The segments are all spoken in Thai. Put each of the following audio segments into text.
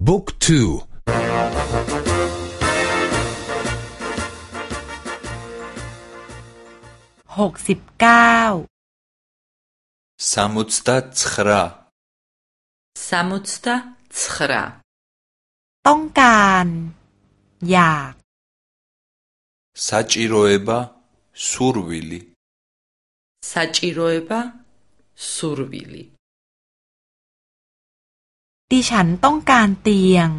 Book 2 69 69ต้องการอยากสัจจิโรเอบาสุรวิลิสัจจิโรเอบาสุรวิลิดิฉันต้องการเตียง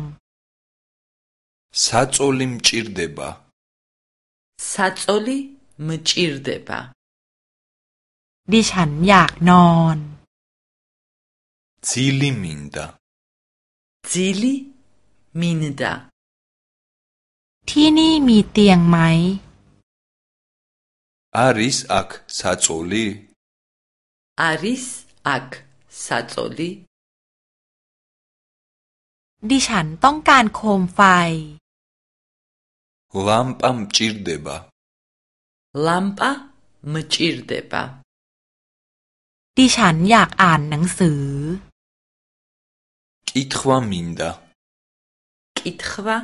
საწოლი მჭირდება. საწოლი მჭირდება. ดิฉันอยากนอน ძილი მინდა. ძილი მინდა. ที่นี่มีเตียงไหม არის აქ საწოლი? არის აქ საწოლი? ดิฉันต้องการโคมไฟลัมป์มจิรเดบาลัมป์มจิรเดบา ดิฉันอยากอ่านหนังสือ อิทวามินดา อิทวา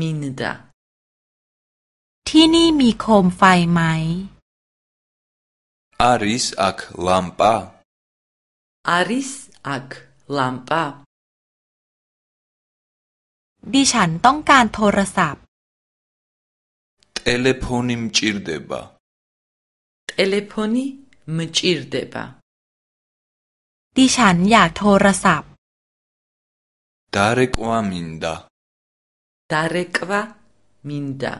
มินดา ที่นี่มีโคมไฟไหม อาริสอักลัมปา อาริสอักลัมปาดิฉันต้องการโทรศัพท์เทเลโฟนิมจิรเดบะเทเลโฟนิมจิรเดบะดิฉันอยากโทรศัพท์ดาริกวามินดาดาริกวามินดา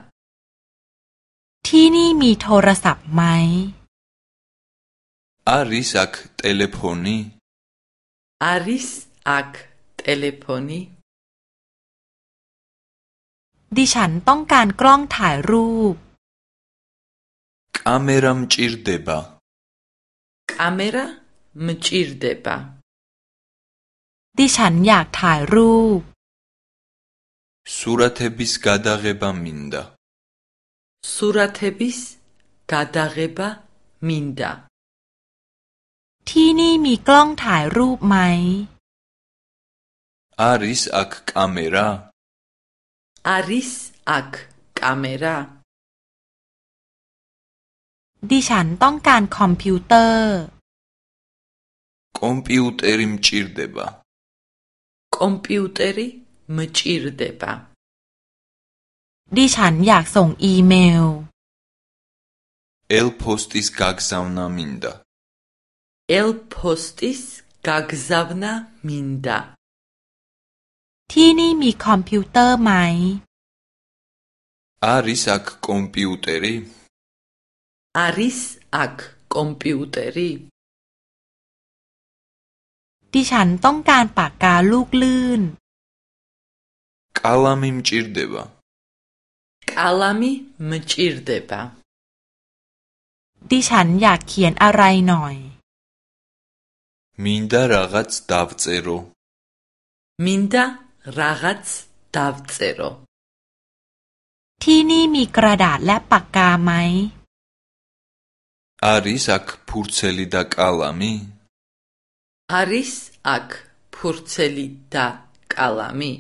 ที่นี่มีโทรศัพท์ไหม อาริสักเทเลโฟนิอาริสักเทเลโฟนิดิฉันต้องการกล้องถ่ายรูปกล้องมจีรเดบะกล้อมจีรเดบะ ดิฉันอยากถ่ายรูปสุราเทบิสกาดะเกบามินดาสุราเทบิสกาดะเกบามินดาที่นี่มีกล้องถ่ายรูปไหม อาริสอักกล้องมรา Aris ak ก a m e r a ดิฉันต้องการคอมพิวเตอร์คอมพิวเตอร์มชิรเดบะคอมพิวเตอร์มชิรเดบะดิฉันอยากส่งอีเมลเอลโพสติสกักซาวนามินดาเอลโพสติสกักซาวนามินดาที่นี่มีคอมพิวเตอร์ไหม อาริสักคอมพิวเตอรีอาริสักคอมพิวเตอรีดิฉันต้องการปากกาลูกลื่น กาลามิมชิรเดบะกาลามิมชิรเดบะดิฉันอยากเขียนอะไรหน่อย มินดาระกัตดาวเซโรมินดา რაღაც დავწერო. თინი მიკრადაт ლა პაკა მაი? არის აქ ფურცელი და კალამი? არის აქ ფურცელი და კალამი?